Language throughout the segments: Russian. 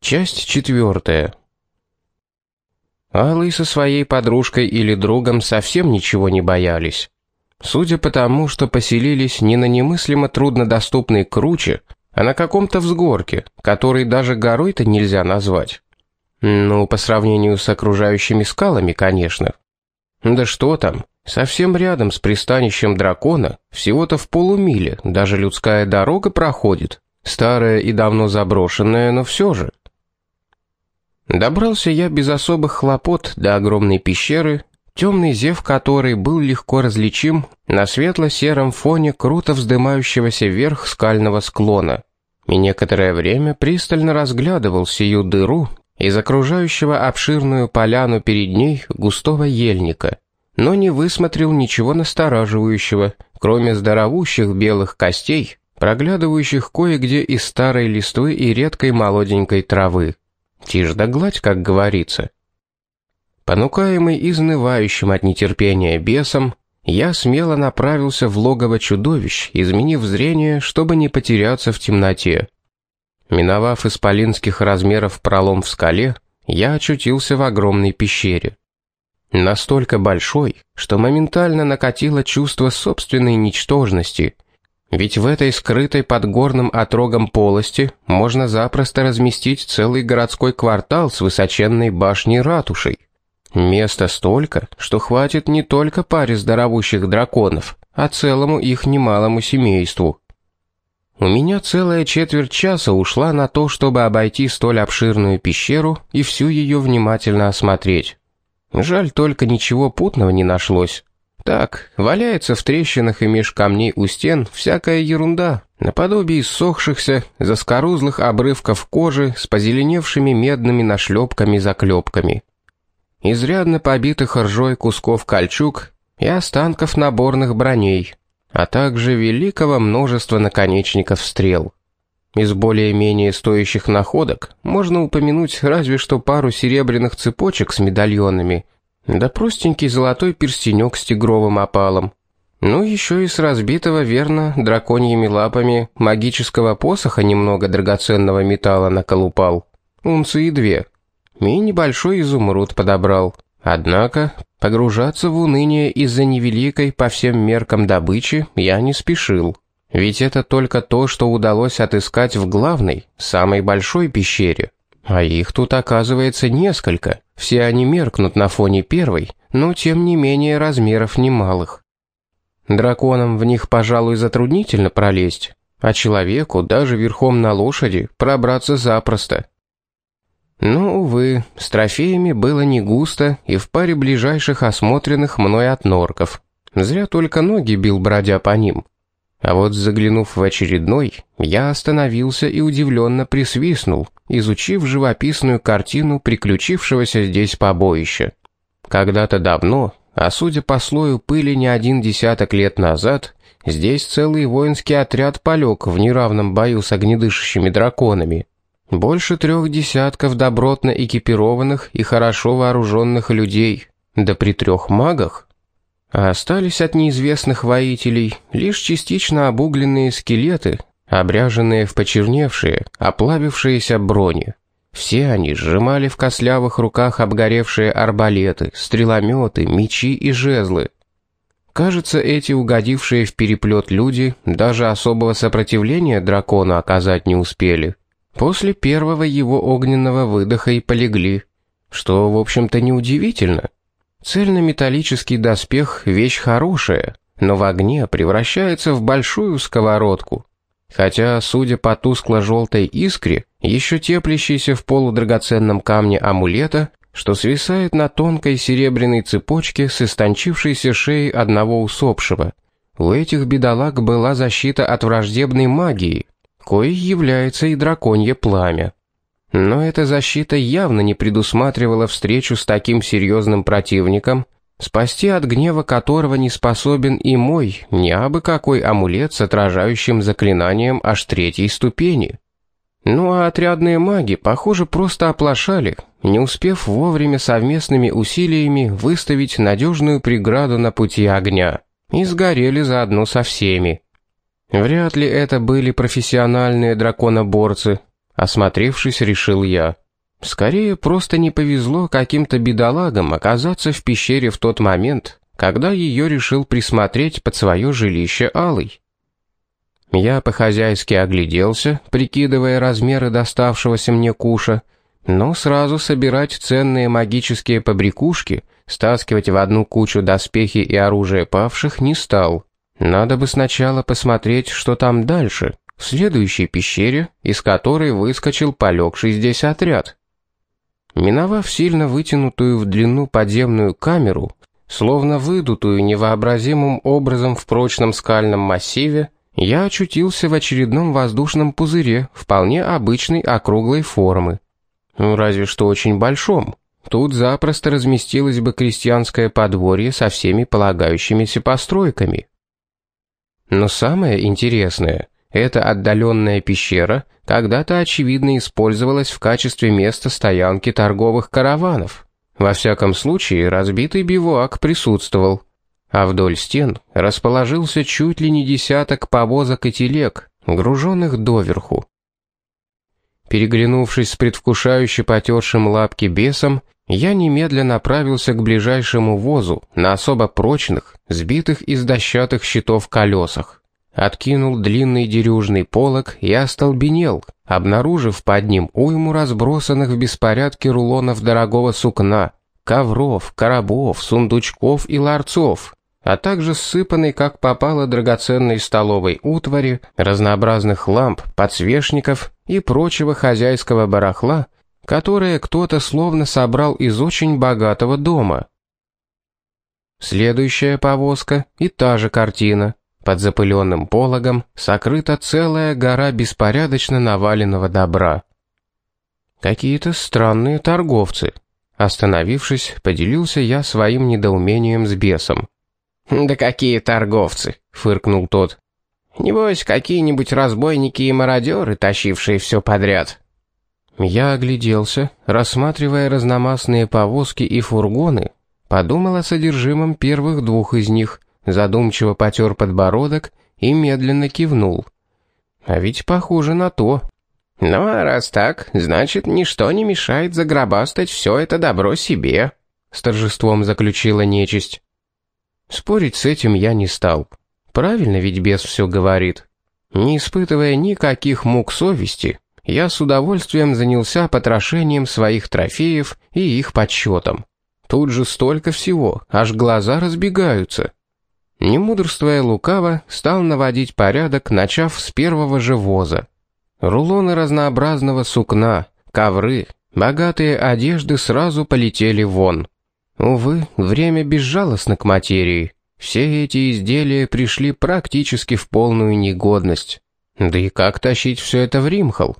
Часть четвертая. Алый со своей подружкой или другом совсем ничего не боялись. Судя по тому, что поселились не на немыслимо труднодоступной круче, а на каком-то взгорке, который даже горой-то нельзя назвать. Ну, по сравнению с окружающими скалами, конечно. Да что там, совсем рядом с пристанищем дракона, всего-то в полумиле, даже людская дорога проходит. Старая и давно заброшенная, но все же. Добрался я без особых хлопот до огромной пещеры, темный зев которой был легко различим на светло-сером фоне круто вздымающегося вверх скального склона. И некоторое время пристально разглядывал сию дыру из окружающего обширную поляну перед ней густого ельника, но не высмотрел ничего настораживающего, кроме здоровущих белых костей, проглядывающих кое-где из старой листвы и редкой молоденькой травы. Тишь да гладь, как говорится. Понукаемый изнывающим от нетерпения бесом, я смело направился в логово чудовищ, изменив зрение, чтобы не потеряться в темноте. Миновав исполинских размеров пролом в скале, я очутился в огромной пещере. Настолько большой, что моментально накатило чувство собственной ничтожности — ведь в этой скрытой под горным отрогом полости можно запросто разместить целый городской квартал с высоченной башней-ратушей. Места столько, что хватит не только паре здоровущих драконов, а целому их немалому семейству. У меня целая четверть часа ушла на то, чтобы обойти столь обширную пещеру и всю ее внимательно осмотреть. Жаль только ничего путного не нашлось. Так, валяется в трещинах и меж камней у стен всякая ерунда, наподобие иссохшихся, заскорузлых обрывков кожи с позеленевшими медными нашлепками-заклепками. Изрядно побитых ржой кусков кольчуг и останков наборных броней, а также великого множества наконечников стрел. Из более-менее стоящих находок можно упомянуть разве что пару серебряных цепочек с медальонами – да простенький золотой перстенек с тигровым опалом. Ну, еще и с разбитого, верно, драконьими лапами магического посоха немного драгоценного металла наколупал. Унции две. И небольшой изумруд подобрал. Однако, погружаться в уныние из-за невеликой по всем меркам добычи я не спешил. Ведь это только то, что удалось отыскать в главной, самой большой пещере. А их тут оказывается несколько. Все они меркнут на фоне первой, но тем не менее размеров немалых. Драконам в них, пожалуй, затруднительно пролезть, а человеку даже верхом на лошади пробраться запросто. Но, увы, с трофеями было не густо и в паре ближайших осмотренных мной от норков. Зря только ноги бил, бродя по ним. А вот заглянув в очередной, я остановился и удивленно присвистнул, изучив живописную картину приключившегося здесь побоища. Когда-то давно, а судя по слою пыли не один десяток лет назад, здесь целый воинский отряд полег в неравном бою с огнедышащими драконами. Больше трех десятков добротно экипированных и хорошо вооруженных людей, да при трех магах, а остались от неизвестных воителей лишь частично обугленные скелеты, обряженные в почерневшие, оплавившиеся брони. Все они сжимали в кослявых руках обгоревшие арбалеты, стрелометы, мечи и жезлы. Кажется, эти угодившие в переплет люди даже особого сопротивления дракону оказать не успели. После первого его огненного выдоха и полегли, что, в общем-то, неудивительно. Цельнометаллический доспех — вещь хорошая, но в огне превращается в большую сковородку. Хотя, судя по тускло-желтой искре, еще теплящейся в полудрагоценном камне амулета, что свисает на тонкой серебряной цепочке с истончившейся шеей одного усопшего. У этих бедолаг была защита от враждебной магии, коей является и драконье пламя. Но эта защита явно не предусматривала встречу с таким серьезным противником, спасти от гнева которого не способен и мой, не абы какой амулет с отражающим заклинанием аж третьей ступени. Ну а отрядные маги, похоже, просто оплошали, не успев вовремя совместными усилиями выставить надежную преграду на пути огня, и сгорели заодно со всеми. Вряд ли это были профессиональные драконоборцы, осмотревшись, решил я. Скорее, просто не повезло каким-то бедолагам оказаться в пещере в тот момент, когда ее решил присмотреть под свое жилище Алый. Я по-хозяйски огляделся, прикидывая размеры доставшегося мне куша, но сразу собирать ценные магические побрякушки, стаскивать в одну кучу доспехи и оружие павших не стал. Надо бы сначала посмотреть, что там дальше, в следующей пещере, из которой выскочил полегший здесь отряд. Миновав сильно вытянутую в длину подземную камеру, словно выдутую невообразимым образом в прочном скальном массиве, я очутился в очередном воздушном пузыре вполне обычной округлой формы. Ну, разве что очень большом. Тут запросто разместилось бы крестьянское подворье со всеми полагающимися постройками. Но самое интересное, эта отдаленная пещера когда-то очевидно использовалась в качестве места стоянки торговых караванов. Во всяком случае, разбитый бивуак присутствовал. А вдоль стен расположился чуть ли не десяток повозок и телег, груженных доверху. Переглянувшись с предвкушающе потершим лапки бесом, я немедленно направился к ближайшему возу на особо прочных, сбитых из дощатых щитов колесах. Откинул длинный дерюжный полог и остолбенел, обнаружив под ним уйму разбросанных в беспорядке рулонов дорогого сукна, ковров, коробов, сундучков и ларцов, а также ссыпанной как попало драгоценной столовой утвари, разнообразных ламп, подсвечников и прочего хозяйского барахла, которое кто-то словно собрал из очень богатого дома. Следующая повозка и та же картина. Под запыленным пологом сокрыта целая гора беспорядочно наваленного добра. Какие-то странные торговцы. Остановившись, поделился я своим недоумением с бесом. «Да какие торговцы!» — фыркнул тот. «Небось, какие-нибудь разбойники и мародеры, тащившие все подряд». Я огляделся, рассматривая разномастные повозки и фургоны, подумал о содержимом первых двух из них, задумчиво потер подбородок и медленно кивнул. А ведь похоже на то. «Ну, а раз так, значит, ничто не мешает загробастать все это добро себе», — с торжеством заключила нечисть. Спорить с этим я не стал. Правильно ведь бес все говорит. Не испытывая никаких мук совести, я с удовольствием занялся потрошением своих трофеев и их подсчетом. Тут же столько всего, аж глаза разбегаются. Не мудрствуя лукаво, стал наводить порядок, начав с первого же воза. Рулоны разнообразного сукна, ковры, богатые одежды сразу полетели вон. Увы, время безжалостно к материи. Все эти изделия пришли практически в полную негодность. Да и как тащить все это в Римхал?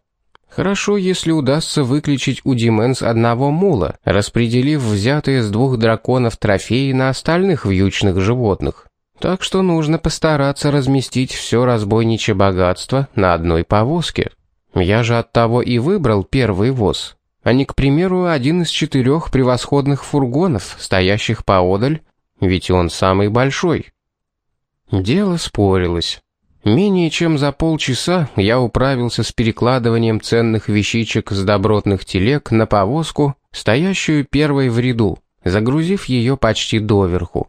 Хорошо, если удастся выключить у Дименс одного мула, распределив взятые с двух драконов трофеи на остальных вьючных животных. Так что нужно постараться разместить все разбойничье богатство на одной повозке. Я же от того и выбрал первый воз а не, к примеру, один из четырех превосходных фургонов, стоящих поодаль, ведь он самый большой. Дело спорилось. Менее чем за полчаса я управился с перекладыванием ценных вещичек с добротных телег на повозку, стоящую первой в ряду, загрузив ее почти доверху.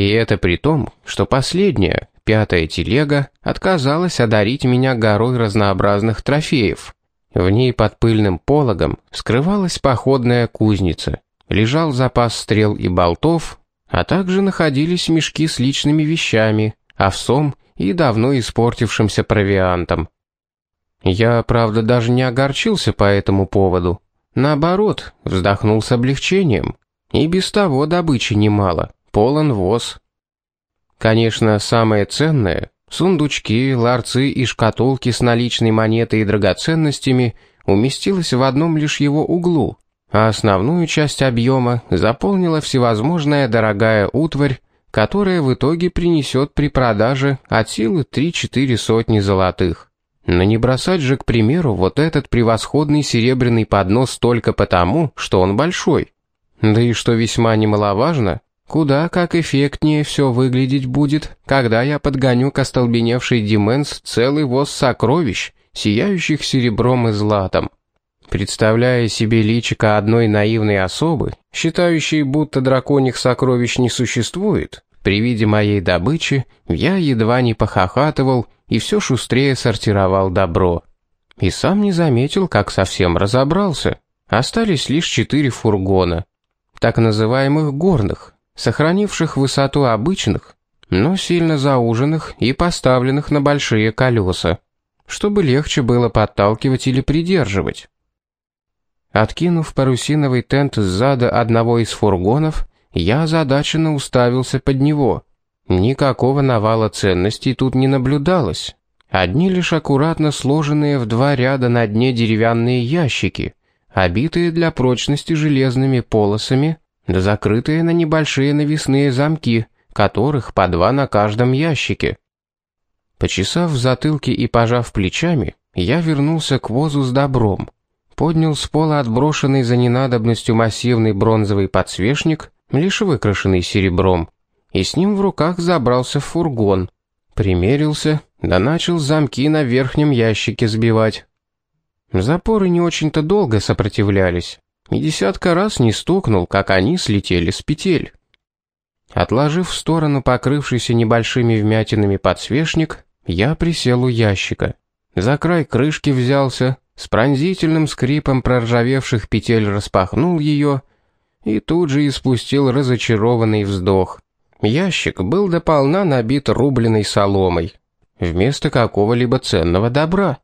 И это при том, что последняя, пятая телега, отказалась одарить меня горой разнообразных трофеев. В ней под пыльным пологом скрывалась походная кузница, лежал запас стрел и болтов, а также находились мешки с личными вещами, овсом и давно испортившимся провиантом. Я, правда, даже не огорчился по этому поводу. Наоборот, вздохнул с облегчением. И без того добычи немало, полон воз. Конечно, самое ценное Сундучки, ларцы и шкатулки с наличной монетой и драгоценностями уместилось в одном лишь его углу, а основную часть объема заполнила всевозможная дорогая утварь, которая в итоге принесет при продаже от силы 3-4 сотни золотых. Но не бросать же, к примеру, вот этот превосходный серебряный поднос только потому, что он большой. Да и что весьма немаловажно, Куда как эффектнее все выглядеть будет, когда я подгоню к остолбеневшей Дименс целый воз сокровищ сияющих серебром и златом. Представляя себе личико одной наивной особы, считающей, будто драконьих сокровищ не существует, при виде моей добычи я едва не похохатывал и все шустрее сортировал добро. И сам не заметил, как совсем разобрался. Остались лишь четыре фургона, так называемых горных, сохранивших высоту обычных, но сильно зауженных и поставленных на большие колеса, чтобы легче было подталкивать или придерживать. Откинув парусиновый тент с одного из фургонов, я озадаченно уставился под него. Никакого навала ценностей тут не наблюдалось. Одни лишь аккуратно сложенные в два ряда на дне деревянные ящики, обитые для прочности железными полосами, да закрытые на небольшие навесные замки, которых по два на каждом ящике. Почесав в затылке и пожав плечами, я вернулся к возу с добром поднял с пола отброшенный за ненадобностью массивный бронзовый подсвечник, лишь выкрашенный серебром, и с ним в руках забрался в фургон. Примерился, да начал замки на верхнем ящике сбивать. Запоры не очень-то долго сопротивлялись, и десятка раз не стукнул, как они слетели с петель. Отложив в сторону покрывшийся небольшими вмятинами подсвечник, я присел у ящика. За край крышки взялся, с пронзительным скрипом проржавевших петель распахнул ее и тут же испустил разочарованный вздох. Ящик был дополна набит рубленой соломой, вместо какого-либо ценного добра.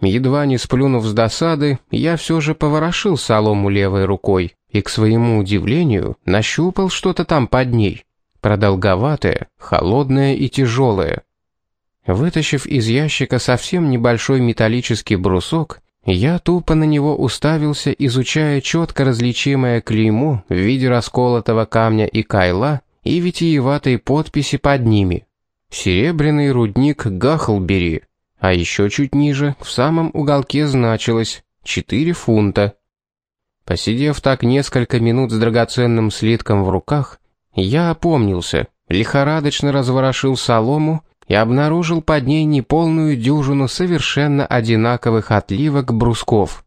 Едва не сплюнув с досады, я все же поворошил солому левой рукой и, к своему удивлению, нащупал что-то там под ней, продолговатое, холодное и тяжелое. Вытащив из ящика совсем небольшой металлический брусок, я тупо на него уставился, изучая четко различимое клеймо в виде расколотого камня и кайла и витиеватой подписи под ними. Серебряный рудник Гахлбери, а еще чуть ниже, в самом уголке значилось 4 фунта. Посидев так несколько минут с драгоценным слитком в руках, я опомнился, лихорадочно разворошил солому и обнаружил под ней неполную дюжину совершенно одинаковых отливок брусков.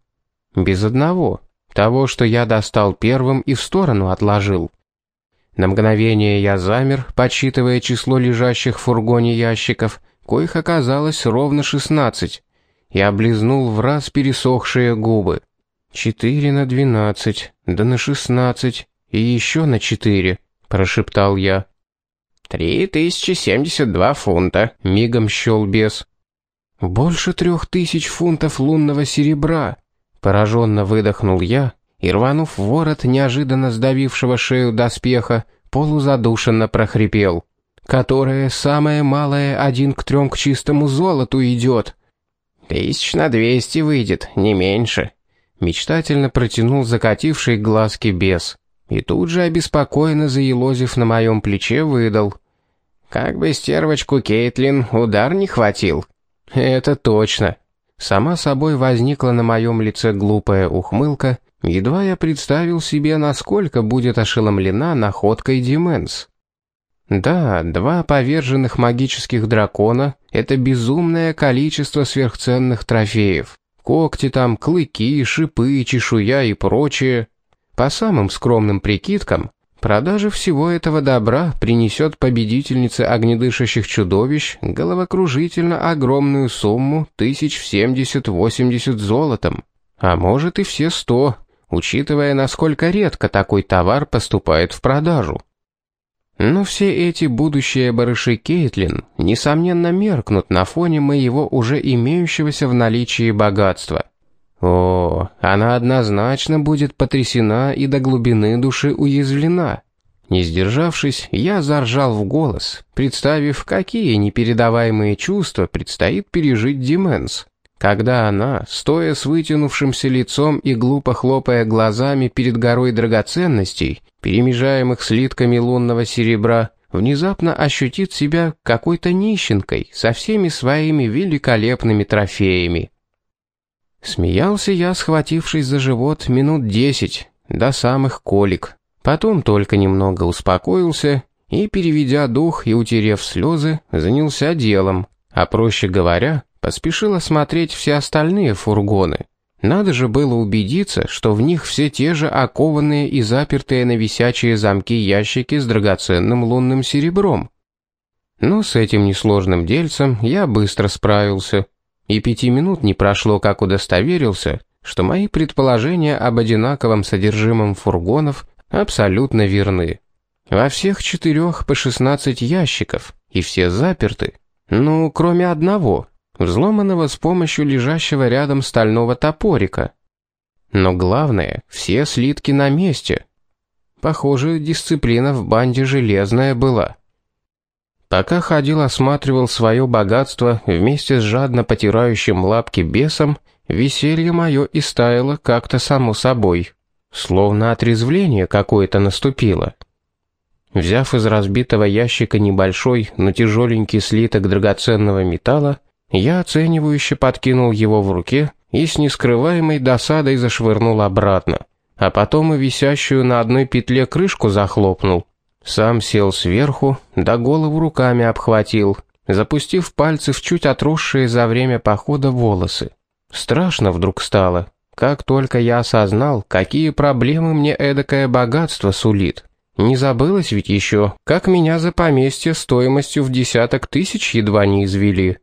Без одного, того, что я достал первым и в сторону отложил. На мгновение я замер, подсчитывая число лежащих в фургоне ящиков, коих оказалось ровно шестнадцать, и облизнул в раз пересохшие губы. «Четыре на двенадцать, да на шестнадцать, и еще на четыре», — прошептал я. «Три тысячи семьдесят два фунта», — мигом щел бес. «Больше трех тысяч фунтов лунного серебра», — пораженно выдохнул я и, рванув ворот неожиданно сдавившего шею доспеха, полузадушенно прохрипел. «Которое самое малое один к трем к чистому золоту идет». «Тысяч на двести выйдет, не меньше», — мечтательно протянул закативший глазки бес. И тут же, обеспокоенно заелозив на моем плече, выдал. «Как бы стервочку Кейтлин удар не хватил». «Это точно». Сама собой возникла на моем лице глупая ухмылка, едва я представил себе, насколько будет ошеломлена находкой Дименс. Да, два поверженных магических дракона — это безумное количество сверхценных трофеев. Когти там, клыки, шипы, чешуя и прочее — по самым скромным прикидкам, продажа всего этого добра принесет победительнице огнедышащих чудовищ головокружительно огромную сумму тысяч в семьдесят-восемьдесят золотом, а может и все сто, учитывая, насколько редко такой товар поступает в продажу. Но все эти будущие барыши Кейтлин, несомненно, меркнут на фоне моего уже имеющегося в наличии богатства. О, она однозначно будет потрясена и до глубины души уязвлена. Не сдержавшись, я заржал в голос, представив, какие непередаваемые чувства предстоит пережить Дименс, когда она, стоя с вытянувшимся лицом и глупо хлопая глазами перед горой драгоценностей, перемежаемых слитками лунного серебра, внезапно ощутит себя какой-то нищенкой со всеми своими великолепными трофеями. Смеялся я, схватившись за живот минут десять, до самых колик. Потом только немного успокоился и, переведя дух и утерев слезы, занялся делом, а проще говоря, поспешил осмотреть все остальные фургоны. Надо же было убедиться, что в них все те же окованные и запертые на висячие замки ящики с драгоценным лунным серебром. Но с этим несложным дельцем я быстро справился, и пяти минут не прошло, как удостоверился, что мои предположения об одинаковом содержимом фургонов абсолютно верны. Во всех четырех по шестнадцать ящиков, и все заперты. Ну, кроме одного, взломанного с помощью лежащего рядом стального топорика. Но главное, все слитки на месте. Похоже, дисциплина в банде железная была. Пока ходил осматривал свое богатство вместе с жадно потирающим лапки бесом, веселье мое и стаяло как-то само собой. Словно отрезвление какое-то наступило. Взяв из разбитого ящика небольшой, но тяжеленький слиток драгоценного металла, я оценивающе подкинул его в руке и с нескрываемой досадой зашвырнул обратно, а потом и висящую на одной петле крышку захлопнул. Сам сел сверху, да голову руками обхватил, запустив пальцы в чуть отросшие за время похода волосы. Страшно вдруг стало, как только я осознал, какие проблемы мне эдакое богатство сулит. Не забылось ведь еще, как меня за поместье стоимостью в десяток тысяч едва не извели.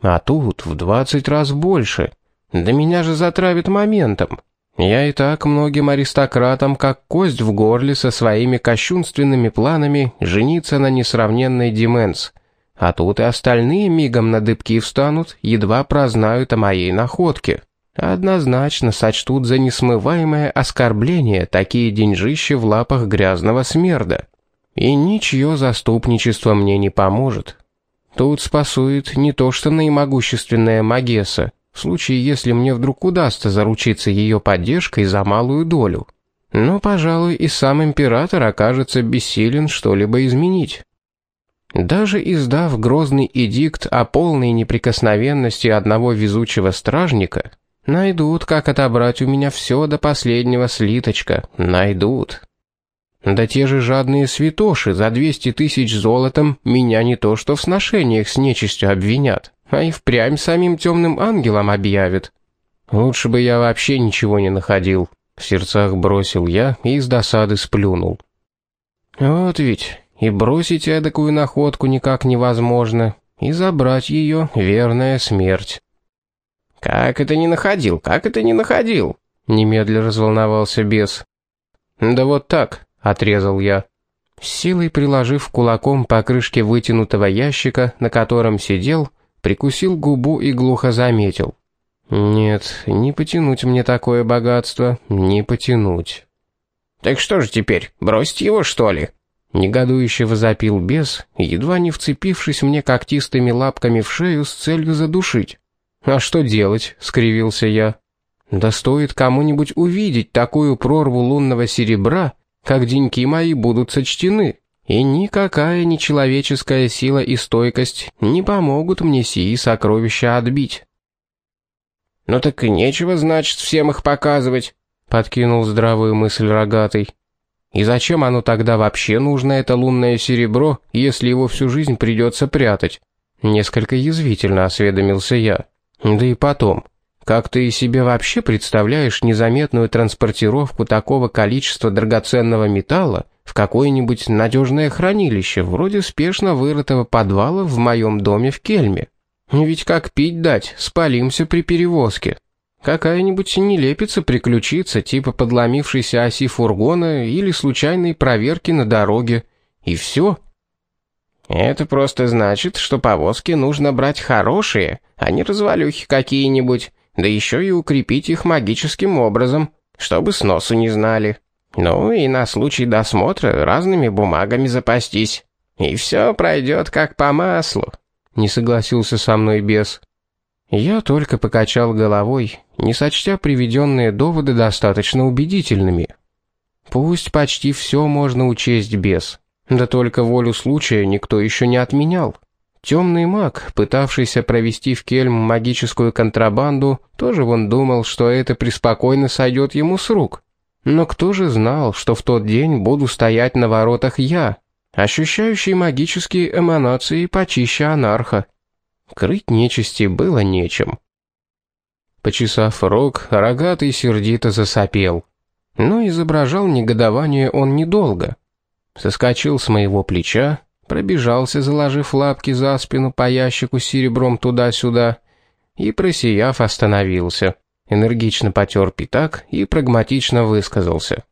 А тут в двадцать раз больше. Да меня же затравит моментом. Я и так многим аристократам как кость в горле со своими кощунственными планами жениться на несравненной Дименс. А тут и остальные мигом на дыбки встанут, едва прознают о моей находке. Однозначно сочтут за несмываемое оскорбление такие деньжища в лапах грязного смерда. И ничье заступничество мне не поможет. Тут спасует не то что наимогущественная Магесса, в случае, если мне вдруг удастся заручиться ее поддержкой за малую долю. Но, пожалуй, и сам император окажется бессилен что-либо изменить. Даже издав грозный эдикт о полной неприкосновенности одного везучего стражника, найдут, как отобрать у меня все до последнего слиточка, найдут. Да те же жадные святоши за 200 тысяч золотом меня не то что в сношениях с нечистью обвинят, а и впрямь самим темным ангелом объявят. Лучше бы я вообще ничего не находил. В сердцах бросил я и с досады сплюнул. Вот ведь, и бросить эдакую находку никак невозможно, и забрать ее — верная смерть. «Как это не находил? Как это не находил?» Немедля разволновался бес. «Да вот так», — отрезал я. С силой приложив кулаком по крышке вытянутого ящика, на котором сидел, прикусил губу и глухо заметил. «Нет, не потянуть мне такое богатство, не потянуть». «Так что же теперь, бросить его, что ли?» Негодующе возопил бес, едва не вцепившись мне когтистыми лапками в шею с целью задушить. «А что делать?» — скривился я. «Да стоит кому-нибудь увидеть такую прорву лунного серебра, как деньки мои будут сочтены, и никакая нечеловеческая сила и стойкость не помогут мне сии сокровища отбить». «Ну так и нечего, значит, всем их показывать», — подкинул здравую мысль рогатый. «И зачем оно тогда вообще нужно, это лунное серебро, если его всю жизнь придется прятать?» Несколько язвительно осведомился я. «Да и потом, как ты себе вообще представляешь незаметную транспортировку такого количества драгоценного металла в какое-нибудь надежное хранилище, вроде спешно вырытого подвала в моем доме в Кельме? Ведь как пить дать, спалимся при перевозке. Какая-нибудь нелепица приключится, типа подломившейся оси фургона или случайной проверки на дороге. И все. Это просто значит, что повозки нужно брать хорошие, а не развалюхи какие-нибудь, да еще и укрепить их магическим образом, чтобы с носу не знали. Ну и на случай досмотра разными бумагами запастись. И все пройдет как по маслу. Не согласился со мной бес. Я только покачал головой, не сочтя приведенные доводы достаточно убедительными. Пусть почти все можно учесть без, да только волю случая никто еще не отменял. Темный маг, пытавшийся провести в Кельм магическую контрабанду, тоже вон думал, что это преспокойно сойдет ему с рук. Но кто же знал, что в тот день буду стоять на воротах я, ощущающий магические эманации почище анарха? Крыть нечисти было нечем. Почесав рог, рогатый сердито засопел. Но изображал негодование он недолго. Соскочил с моего плеча, пробежался, заложив лапки за спину по ящику с серебром туда-сюда, и, просияв, остановился. Энергично потер пятак и прагматично высказался.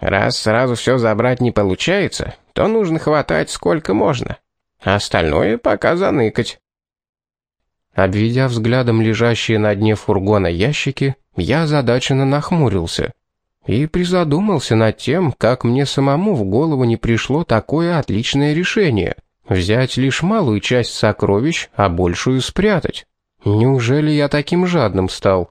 «Раз сразу все забрать не получается, то нужно хватать сколько можно, а остальное пока заныкать». Обведя взглядом лежащие на дне фургона ящики, я озадаченно нахмурился. И призадумался над тем, как мне самому в голову не пришло такое отличное решение — взять лишь малую часть сокровищ, а большую спрятать. Неужели я таким жадным стал?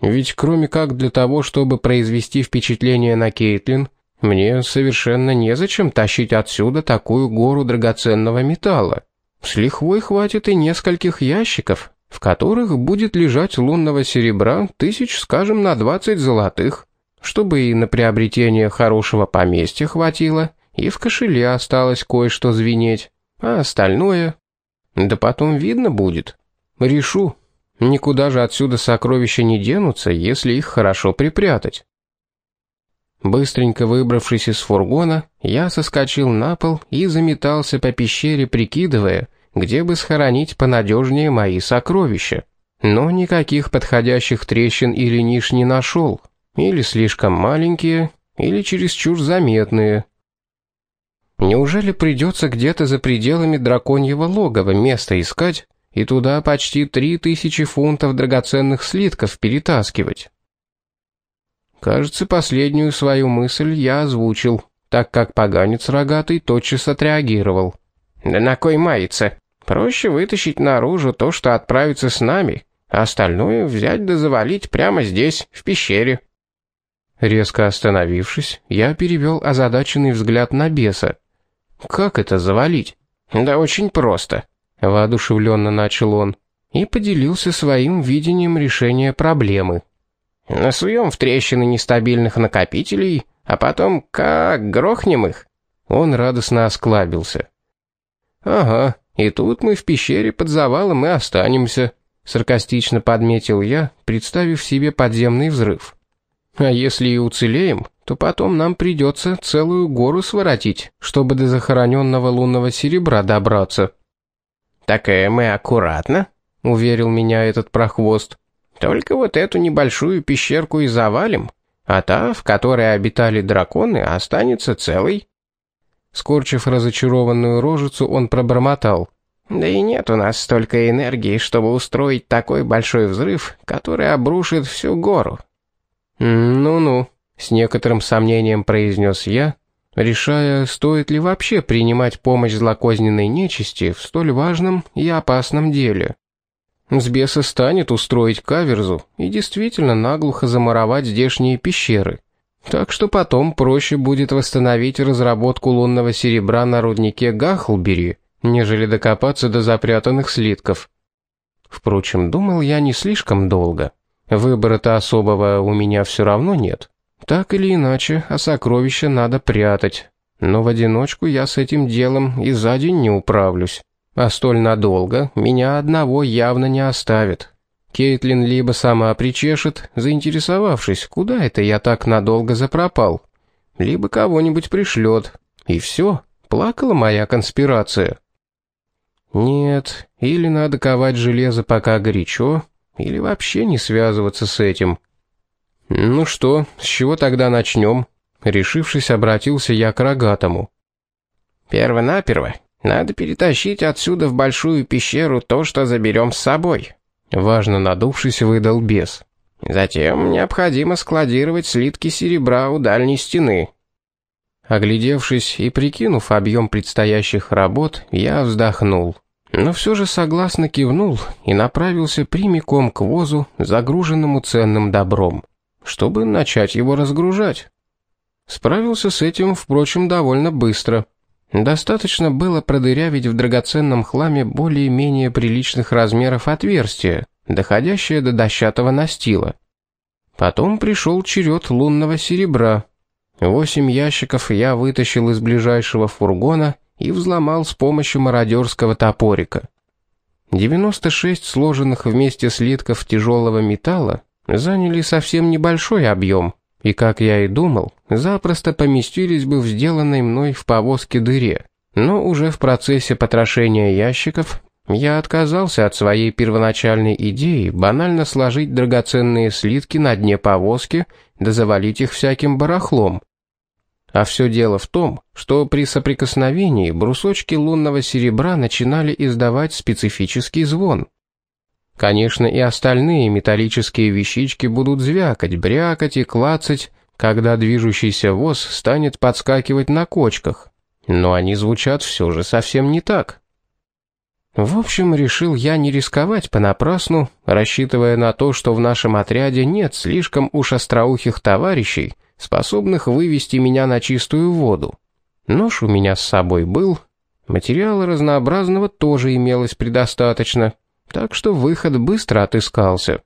Ведь кроме как для того, чтобы произвести впечатление на Кейтлин, мне совершенно незачем тащить отсюда такую гору драгоценного металла. С лихвой хватит и нескольких ящиков, в которых будет лежать лунного серебра тысяч, скажем, на двадцать золотых, чтобы и на приобретение хорошего поместья хватило, и в кошеле осталось кое-что звенеть, а остальное... Да потом видно будет. Решу. Никуда же отсюда сокровища не денутся, если их хорошо припрятать. Быстренько выбравшись из фургона, я соскочил на пол и заметался по пещере, прикидывая, где бы схоронить понадежнее мои сокровища. Но никаких подходящих трещин или ниш не нашел. Или слишком маленькие, или чересчур заметные. Неужели придется где-то за пределами драконьего логова место искать и туда почти три тысячи фунтов драгоценных слитков перетаскивать? Кажется, последнюю свою мысль я озвучил, так как поганец рогатый тотчас отреагировал. «Да на кой мается? Проще вытащить наружу то, что отправится с нами, а остальное взять да завалить прямо здесь, в пещере». Резко остановившись, я перевел озадаченный взгляд на беса. «Как это завалить?» «Да очень просто», — воодушевленно начал он, и поделился своим видением решения проблемы. Насуем в трещины нестабильных накопителей, а потом как грохнем их?» Он радостно осклабился. «Ага, и тут мы в пещере под завалом и останемся», саркастично подметил я, представив себе подземный взрыв. «А если и уцелеем, то потом нам придется целую гору своротить, чтобы до захороненного лунного серебра добраться». «Так э, мы аккуратно», — уверил меня этот прохвост. Только вот эту небольшую пещерку и завалим, а та, в которой обитали драконы, останется целой». Скорчив разочарованную рожицу, он пробормотал. «Да и нет у нас столько энергии, чтобы устроить такой большой взрыв, который обрушит всю гору». «Ну-ну», — с некоторым сомнением произнес я, решая, стоит ли вообще принимать помощь злокозненной нечисти в столь важном и опасном деле. С станет устроить каверзу и действительно наглухо замуровать здешние пещеры. Так что потом проще будет восстановить разработку лунного серебра на руднике Гахлбери, нежели докопаться до запрятанных слитков. Впрочем, думал я не слишком долго. Выбора-то особого у меня все равно нет. Так или иначе, а сокровища надо прятать. Но в одиночку я с этим делом и за день не управлюсь. А столь надолго меня одного явно не оставит. Кейтлин либо сама причешет, заинтересовавшись, куда это я так надолго запропал, либо кого-нибудь пришлет. И все, плакала моя конспирация. Нет, или надо ковать железо пока горячо, или вообще не связываться с этим. Ну что, с чего тогда начнем? Решившись, обратился я к рогатому. Первонаперво надо перетащить отсюда в большую пещеру то, что заберем с собой. Важно надувшись, выдал бес. Затем необходимо складировать слитки серебра у дальней стены. Оглядевшись и прикинув объем предстоящих работ, я вздохнул. Но все же согласно кивнул и направился прямиком к возу, загруженному ценным добром, чтобы начать его разгружать. Справился с этим, впрочем, довольно быстро. Достаточно было продырявить в драгоценном хламе более-менее приличных размеров отверстие, доходящее до дощатого настила. Потом пришел черед лунного серебра. Восемь ящиков я вытащил из ближайшего фургона и взломал с помощью мародерского топорика. 96 сложенных вместе слитков тяжелого металла заняли совсем небольшой объем, и, как я и думал, запросто поместились бы в сделанной мной в повозке дыре. Но уже в процессе потрошения ящиков я отказался от своей первоначальной идеи банально сложить драгоценные слитки на дне повозки да завалить их всяким барахлом. А все дело в том, что при соприкосновении брусочки лунного серебра начинали издавать специфический звон. Конечно, и остальные металлические вещички будут звякать, брякать и клацать, когда движущийся воз станет подскакивать на кочках. Но они звучат все же совсем не так. В общем, решил я не рисковать понапрасну, рассчитывая на то, что в нашем отряде нет слишком уж остроухих товарищей, способных вывести меня на чистую воду. Нож у меня с собой был, материала разнообразного тоже имелось предостаточно — так что выход быстро отыскался.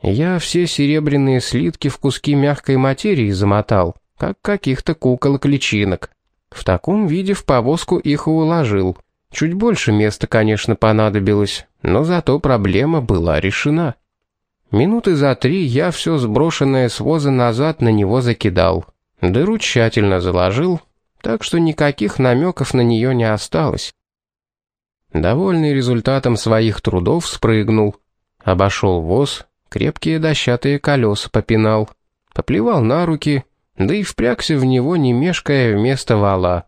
Я все серебряные слитки в куски мягкой материи замотал, как каких-то куколок-личинок. В таком виде в повозку их и уложил. Чуть больше места, конечно, понадобилось, но зато проблема была решена. Минуты за три я все сброшенное с воза назад на него закидал. Дыру тщательно заложил, так что никаких намеков на нее не осталось. Довольный результатом своих трудов спрыгнул, обошел воз, крепкие дощатые колеса попинал, поплевал на руки, да и впрягся в него, не мешкая вместо вала.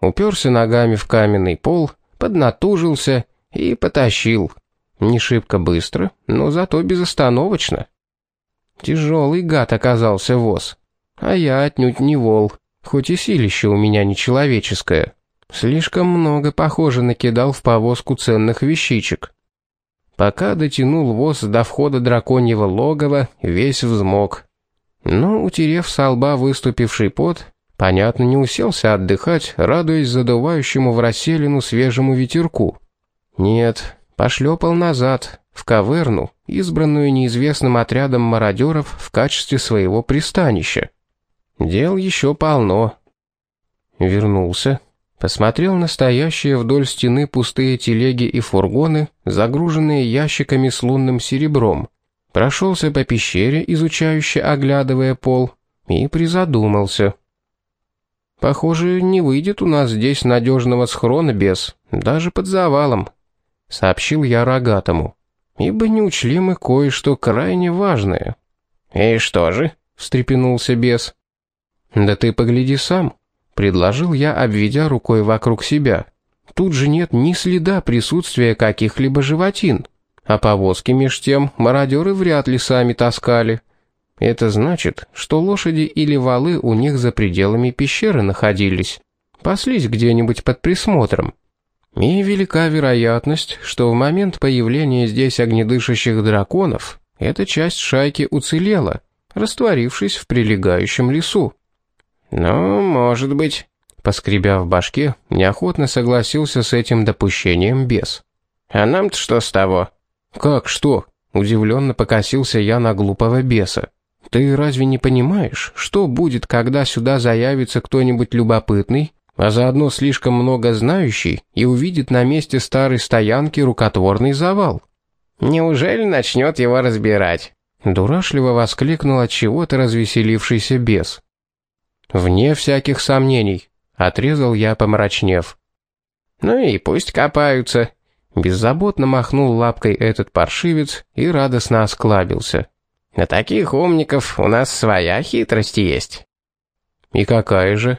Уперся ногами в каменный пол, поднатужился и потащил. Не шибко быстро, но зато безостановочно. Тяжелый гад оказался воз, а я отнюдь не вол, хоть и силище у меня нечеловеческое. Слишком много, похоже, накидал в повозку ценных вещичек. Пока дотянул воз до входа драконьего логова, весь взмок. Но, утерев со лба выступивший пот, понятно, не уселся отдыхать, радуясь задувающему в расселину свежему ветерку. Нет, пошлепал назад, в каверну, избранную неизвестным отрядом мародеров в качестве своего пристанища. Дел еще полно. Вернулся, Посмотрел на стоящие вдоль стены пустые телеги и фургоны, загруженные ящиками с лунным серебром. Прошелся по пещере, изучающе оглядывая пол, и призадумался. «Похоже, не выйдет у нас здесь надежного схрона без, даже под завалом», — сообщил я рогатому. «Ибо не учли мы кое-что крайне важное». «И что же?» — встрепенулся бес. «Да ты погляди сам», предложил я, обведя рукой вокруг себя. Тут же нет ни следа присутствия каких-либо животин, а повозки меж тем мародеры вряд ли сами таскали. Это значит, что лошади или валы у них за пределами пещеры находились, паслись где-нибудь под присмотром. И велика вероятность, что в момент появления здесь огнедышащих драконов эта часть шайки уцелела, растворившись в прилегающем лесу. «Ну, может быть», — поскребя в башке, неохотно согласился с этим допущением бес. «А нам-то что с того?» «Как что?» — удивленно покосился я на глупого беса. «Ты разве не понимаешь, что будет, когда сюда заявится кто-нибудь любопытный, а заодно слишком много знающий и увидит на месте старой стоянки рукотворный завал?» «Неужели начнет его разбирать?» Дурашливо воскликнул от чего-то развеселившийся бес. «Вне всяких сомнений», — отрезал я, помрачнев. «Ну и пусть копаются», — беззаботно махнул лапкой этот паршивец и радостно осклабился. «На таких умников у нас своя хитрость есть». «И какая же?»